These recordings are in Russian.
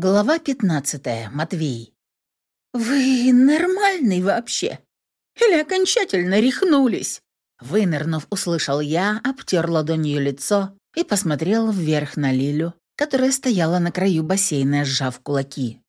Глава 15. Матвей. «Вы нормальный вообще? Или окончательно рехнулись?» Вынырнув, услышал я, обтер ладонью лицо и посмотрел вверх на Лилю, которая стояла на краю бассейна, сжав кулаки.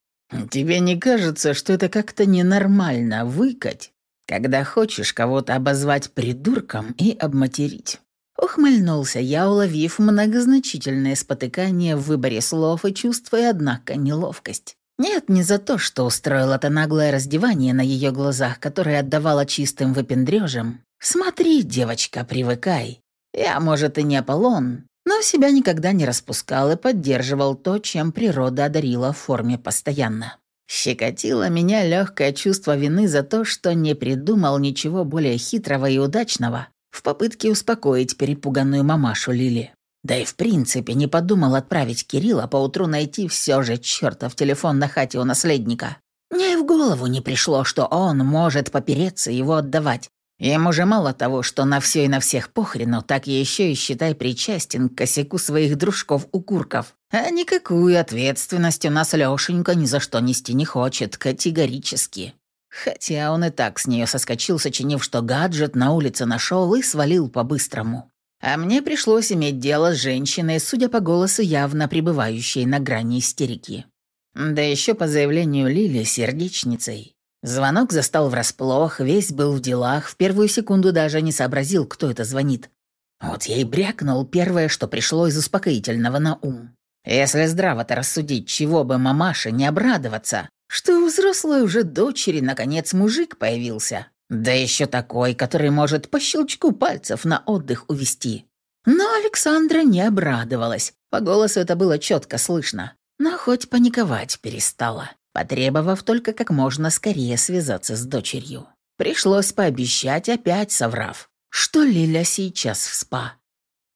«Тебе не кажется, что это как-то ненормально выкать, когда хочешь кого-то обозвать придурком и обматерить?» Ухмыльнулся я, уловив многозначительное спотыкание в выборе слов и чувствуя, однако, неловкость. Нет, не за то, что устроил это наглое раздевание на ее глазах, которое отдавало чистым выпендрежем. «Смотри, девочка, привыкай. Я, может, и не Аполлон, но себя никогда не распускал и поддерживал то, чем природа одарила в форме постоянно. Щекотило меня легкое чувство вины за то, что не придумал ничего более хитрого и удачного, в попытке успокоить перепуганную мамашу Лили. Да и в принципе не подумал отправить Кирилла поутру найти все же чертов телефон на хате у наследника. Мне и в голову не пришло, что он может попереться его отдавать. Ему же мало того, что на все и на всех похрену, так еще и считай причастен к косяку своих дружков-укурков. А никакую ответственность у нас Лешенька ни за что нести не хочет, категорически. Хотя он и так с нее соскочил, сочинив, что гаджет на улице нашел и свалил по-быстрому. А мне пришлось иметь дело с женщиной, судя по голосу, явно пребывающей на грани истерики. Да еще по заявлению Лили сердечницей. Звонок застал врасплох, весь был в делах, в первую секунду даже не сообразил, кто это звонит. Вот и брякнул первое, что пришло из успокоительного на ум. Если здраво-то рассудить, чего бы мамаше не обрадоваться, что у взрослой уже дочери наконец мужик появился. Да еще такой, который может по щелчку пальцев на отдых увести. Но Александра не обрадовалась. По голосу это было четко слышно. Но хоть паниковать перестала, потребовав только как можно скорее связаться с дочерью. Пришлось пообещать, опять соврав, что Лиля сейчас в спа.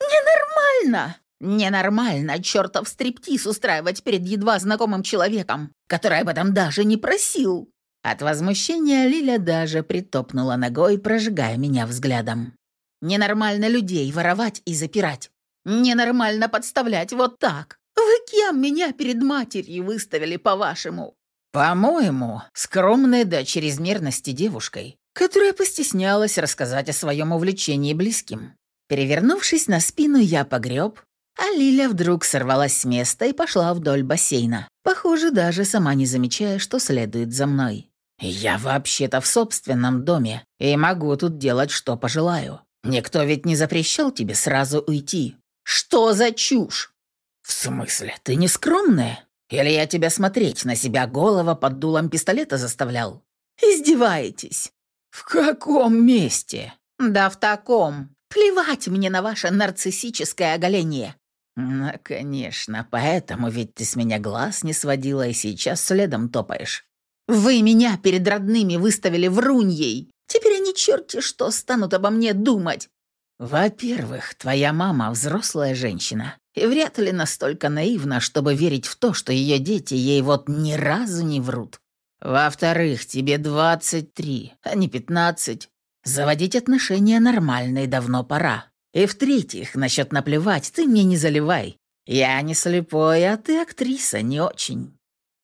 «Ненормально!» Ненормально чертов стриптиз устраивать перед едва знакомым человеком, который об этом даже не просил. От возмущения Лиля даже притопнула ногой, прожигая меня взглядом. Ненормально людей воровать и запирать. Ненормально подставлять вот так. Вы кем меня перед матерью выставили, по-вашему? По-моему, скромной до чрезмерности девушкой, которая постеснялась рассказать о своем увлечении близким. Перевернувшись на спину, я погреб, а Лиля вдруг сорвалась с места и пошла вдоль бассейна, похоже, даже сама не замечая, что следует за мной. «Я вообще-то в собственном доме и могу тут делать, что пожелаю. Никто ведь не запрещал тебе сразу уйти. Что за чушь?» «В смысле, ты не скромная? Или я тебя смотреть на себя голова под дулом пистолета заставлял?» «Издеваетесь?» «В каком месте?» «Да в таком. Плевать мне на ваше нарциссическое оголение. «Ну, конечно, поэтому ведь ты с меня глаз не сводила и сейчас следом топаешь. Вы меня перед родными выставили вруньей. Теперь они черти что станут обо мне думать. Во-первых, твоя мама взрослая женщина и вряд ли настолько наивна, чтобы верить в то, что ее дети ей вот ни разу не врут. Во-вторых, тебе 23, а не 15. Заводить отношения нормально и давно пора. И в-третьих, насчет наплевать, ты мне не заливай. Я не слепой, а ты актриса не очень.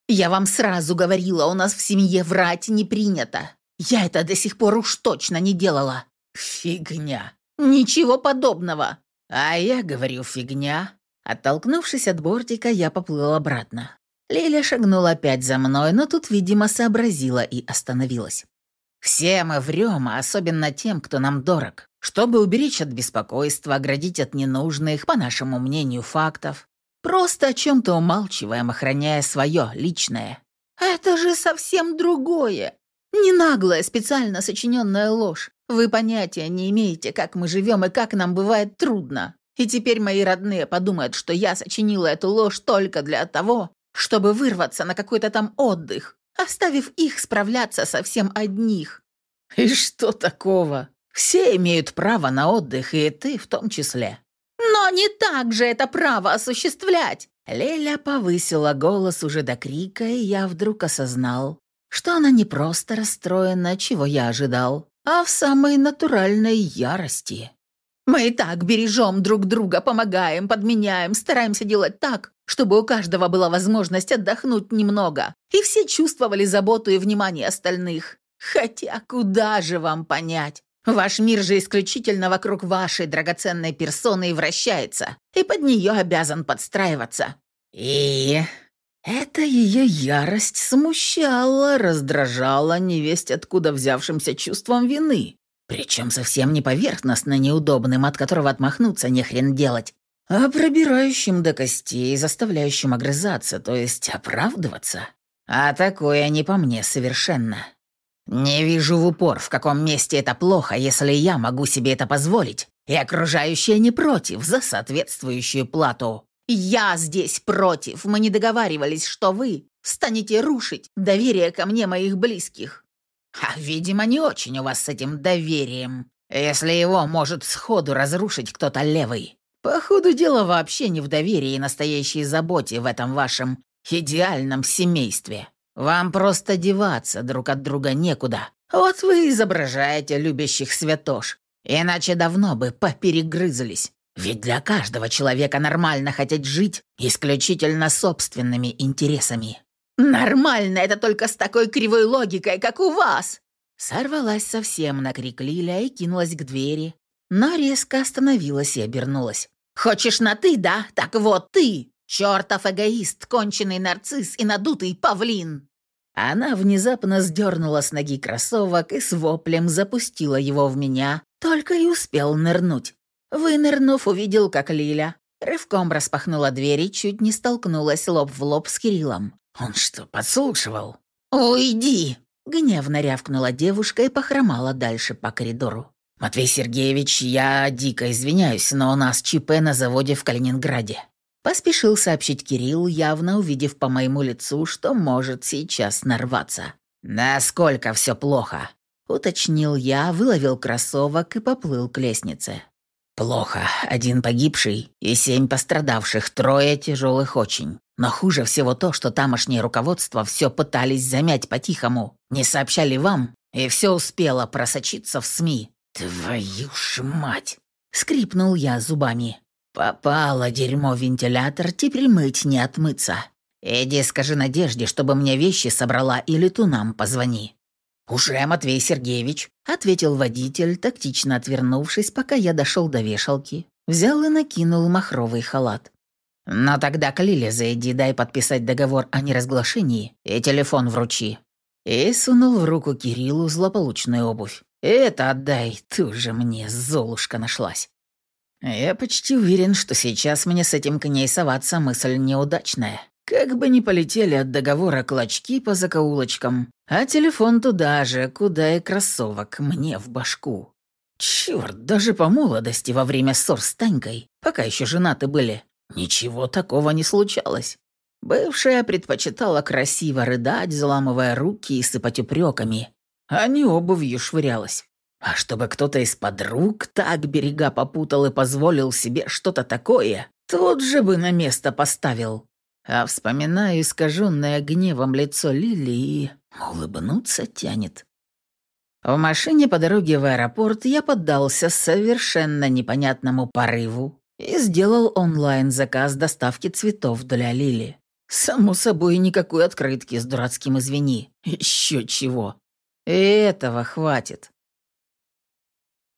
Я вам сразу говорила, у нас в семье врать не принято. Я это до сих пор уж точно не делала. Фигня. Ничего подобного. А я говорю фигня. Оттолкнувшись от бортика, я поплыл обратно. Лиля шагнула опять за мной, но тут, видимо, сообразила и остановилась. Все мы врем, а особенно тем, кто нам дорог, чтобы уберечь от беспокойства, оградить от ненужных, по нашему мнению, фактов. Просто о чем-то умалчиваем, охраняя свое личное. Это же совсем другое. Не наглая, специально сочиненная ложь. Вы понятия не имеете, как мы живем и как нам бывает трудно. И теперь мои родные подумают, что я сочинила эту ложь только для того, чтобы вырваться на какой-то там отдых, оставив их справляться совсем одних. И что такого? Все имеют право на отдых, и ты в том числе. Но не так же это право осуществлять. Леля повысила голос уже до крика, и я вдруг осознал, что она не просто расстроена, чего я ожидал, а в самой натуральной ярости. Мы и так бережем друг друга, помогаем, подменяем, стараемся делать так, чтобы у каждого была возможность отдохнуть немного, и все чувствовали заботу и внимание остальных. Хотя куда же вам понять? Ваш мир же исключительно вокруг вашей драгоценной персоны и вращается, и под нее обязан подстраиваться. И эта ее ярость смущала, раздражала невесть откуда взявшимся чувством вины. Причем совсем не поверхностно неудобным, от которого отмахнуться не хрен делать, а пробирающим до костей, заставляющим огрызаться, то есть оправдываться. А такое не по мне совершенно. Не вижу в упор, в каком месте это плохо, если я могу себе это позволить, и окружающие не против за соответствующую плату. «Я здесь против. Мы не договаривались, что вы станете рушить доверие ко мне моих близких». А, видимо, не очень у вас с этим доверием, если его может сходу разрушить кто-то левый. По ходу дела вообще не в доверии и настоящей заботе в этом вашем идеальном семействе. Вам просто деваться друг от друга некуда. Вот вы изображаете любящих святош. Иначе давно бы поперегрызлись. Ведь для каждого человека нормально хотеть жить исключительно собственными интересами. «Нормально это только с такой кривой логикой, как у вас!» Сорвалась совсем на крик Лиля и кинулась к двери, но резко остановилась и обернулась. «Хочешь на «ты», да? Так вот ты! Чертов эгоист, конченый нарцисс и надутый павлин!» Она внезапно сдернула с ноги кроссовок и с воплем запустила его в меня, только и успел нырнуть. Вынырнув, увидел, как Лиля рывком распахнула дверь и чуть не столкнулась лоб в лоб с Кириллом. «Он что, подслушивал?» «Уйди!» — гневно рявкнула девушка и похромала дальше по коридору. «Матвей Сергеевич, я дико извиняюсь, но у нас ЧП на заводе в Калининграде». Поспешил сообщить Кирилл, явно увидев по моему лицу, что может сейчас нарваться. «Насколько все плохо?» — уточнил я, выловил кроссовок и поплыл к лестнице. Плохо. Один погибший и семь пострадавших, трое тяжелых очень. Но хуже всего то, что тамошнее руководство все пытались замять по-тихому. Не сообщали вам, и все успело просочиться в СМИ. «Твою ж мать!» — скрипнул я зубами. «Попало дерьмо в вентилятор, теперь мыть не отмыться. Иди скажи Надежде, чтобы мне вещи собрала или ту нам позвони». «Уже, Матвей Сергеевич», — ответил водитель, тактично отвернувшись, пока я дошел до вешалки. Взял и накинул махровый халат. «Но тогда к Лиле зайди, дай подписать договор о неразглашении и телефон вручи». И сунул в руку Кириллу злополучную обувь. «Это отдай, ты уже мне, Золушка, нашлась». Я почти уверен, что сейчас мне с этим к ней соваться мысль неудачная. Как бы ни полетели от договора клочки по закоулочкам, а телефон туда же, куда и кроссовок, мне в башку. Чёрт, даже по молодости во время ссор с Танькой, пока еще женаты были, ничего такого не случалось. Бывшая предпочитала красиво рыдать, заламывая руки и сыпать упреками, а не обувью швырялась. А чтобы кто-то из подруг так берега попутал и позволил себе что-то такое, тут же бы на место поставил. А вспоминаю искаженное гневом лицо Лили улыбнуться тянет. В машине по дороге в аэропорт я поддался совершенно непонятному порыву и сделал онлайн-заказ доставки цветов для Лили. Само собой, никакой открытки с дурацким «извини». Еще чего. И этого хватит.